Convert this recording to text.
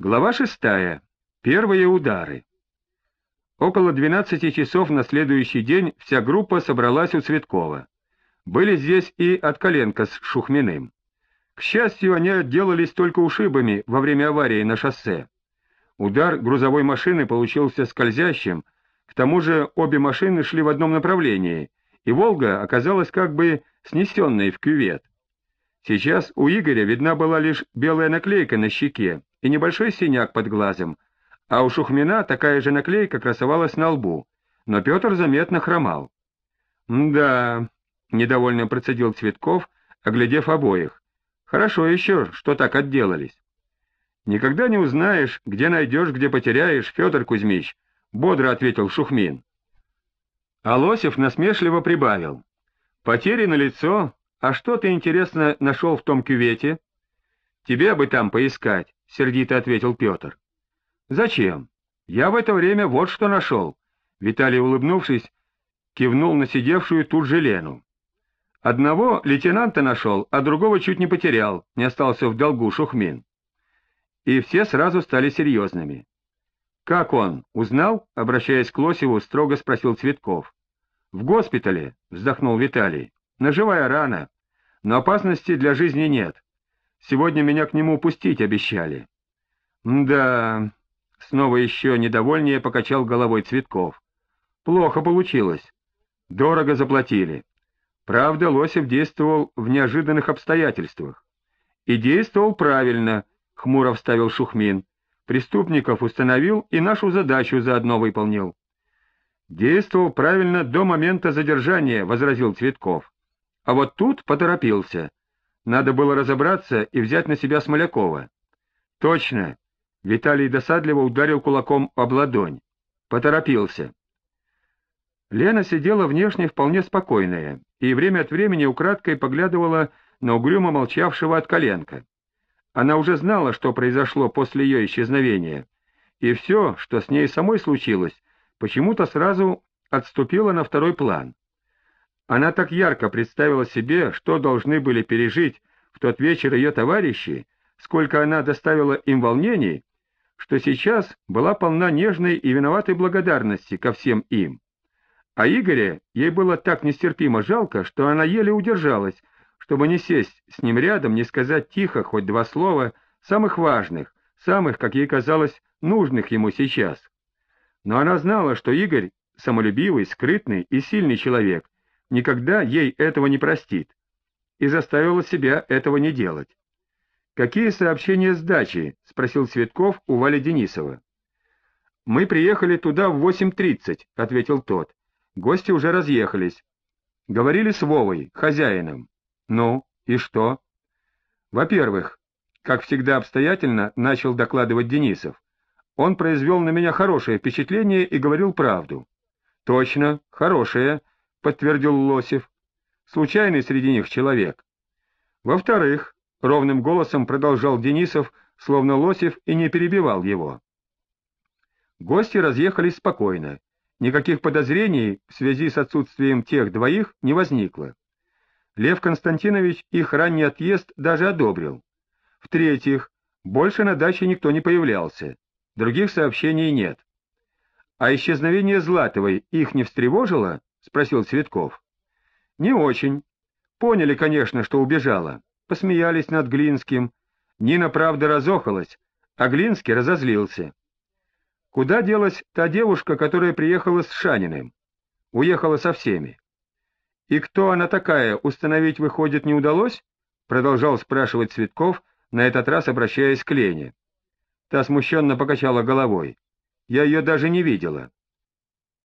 Глава шестая. Первые удары. Около 12 часов на следующий день вся группа собралась у Цветкова. Были здесь и Откаленко с Шухминым. К счастью, они отделались только ушибами во время аварии на шоссе. Удар грузовой машины получился скользящим, к тому же обе машины шли в одном направлении, и «Волга» оказалась как бы снесенной в кювет. Сейчас у Игоря видна была лишь белая наклейка на щеке, и небольшой синяк под глазом, а у Шухмина такая же наклейка красовалась на лбу, но Петр заметно хромал. «Да», — недовольно процедил Цветков, оглядев обоих, — «хорошо еще, что так отделались». «Никогда не узнаешь, где найдешь, где потеряешь, Федор Кузьмич», — бодро ответил Шухмин. А Лосев насмешливо прибавил. «Потери лицо, а что ты, интересно, нашел в том кювете? Тебе бы там поискать. — сердито ответил Петр. «Зачем? Я в это время вот что нашел». Виталий, улыбнувшись, кивнул на сидевшую тут же Лену. «Одного лейтенанта нашел, а другого чуть не потерял, не остался в долгу Шухмин». И все сразу стали серьезными. «Как он? Узнал?» — обращаясь к Лосеву, строго спросил Цветков. «В госпитале», — вздохнул Виталий. «Наживая рана, но опасности для жизни нет. Сегодня меня к нему пустить обещали. Да, снова еще недовольнее покачал головой Цветков. Плохо получилось. Дорого заплатили. Правда, Лосев действовал в неожиданных обстоятельствах. И действовал правильно, хмуро вставил Шухмин. Преступников установил и нашу задачу заодно выполнил. Действовал правильно до момента задержания, возразил Цветков. А вот тут поторопился. Надо было разобраться и взять на себя Смолякова. Точно. Виталий досадливо ударил кулаком об ладонь. Поторопился. Лена сидела внешне вполне спокойная и время от времени украдкой поглядывала на угрюмо молчавшего от коленка. Она уже знала, что произошло после ее исчезновения, и все, что с ней самой случилось, почему-то сразу отступило на второй план. Она так ярко представила себе, что должны были пережить в тот вечер ее товарищи, сколько она доставила им волнений, что сейчас была полна нежной и виноватой благодарности ко всем им. А Игоря ей было так нестерпимо жалко, что она еле удержалась, чтобы не сесть с ним рядом, не сказать тихо хоть два слова, самых важных, самых, как ей казалось, нужных ему сейчас. Но она знала, что Игорь самолюбивый, скрытный и сильный человек, никогда ей этого не простит, и заставила себя этого не делать. «Какие сообщения с дачи?» — спросил Цветков у Вали Денисова. «Мы приехали туда в 8.30», — ответил тот. «Гости уже разъехались. Говорили с Вовой, хозяином. Ну, и что?» «Во-первых, как всегда обстоятельно, начал докладывать Денисов. Он произвел на меня хорошее впечатление и говорил правду. «Точно, хорошее», — подтвердил Лосев. «Случайный среди них человек». «Во-вторых», — ровным голосом продолжал Денисов, словно Лосев и не перебивал его. Гости разъехались спокойно. Никаких подозрений в связи с отсутствием тех двоих не возникло. Лев Константинович их ранний отъезд даже одобрил. В-третьих, больше на даче никто не появлялся. Других сообщений нет. А исчезновение Златовой их не встревожило? — спросил Цветков. — Не очень. Поняли, конечно, что убежала. Посмеялись над Глинским. Нина, правда, разохалась, а Глинский разозлился. Куда делась та девушка, которая приехала с Шаниным? Уехала со всеми. И кто она такая, установить, выходит, не удалось? Продолжал спрашивать Цветков, на этот раз обращаясь к Лене. Та смущенно покачала головой. Я ее даже не видела.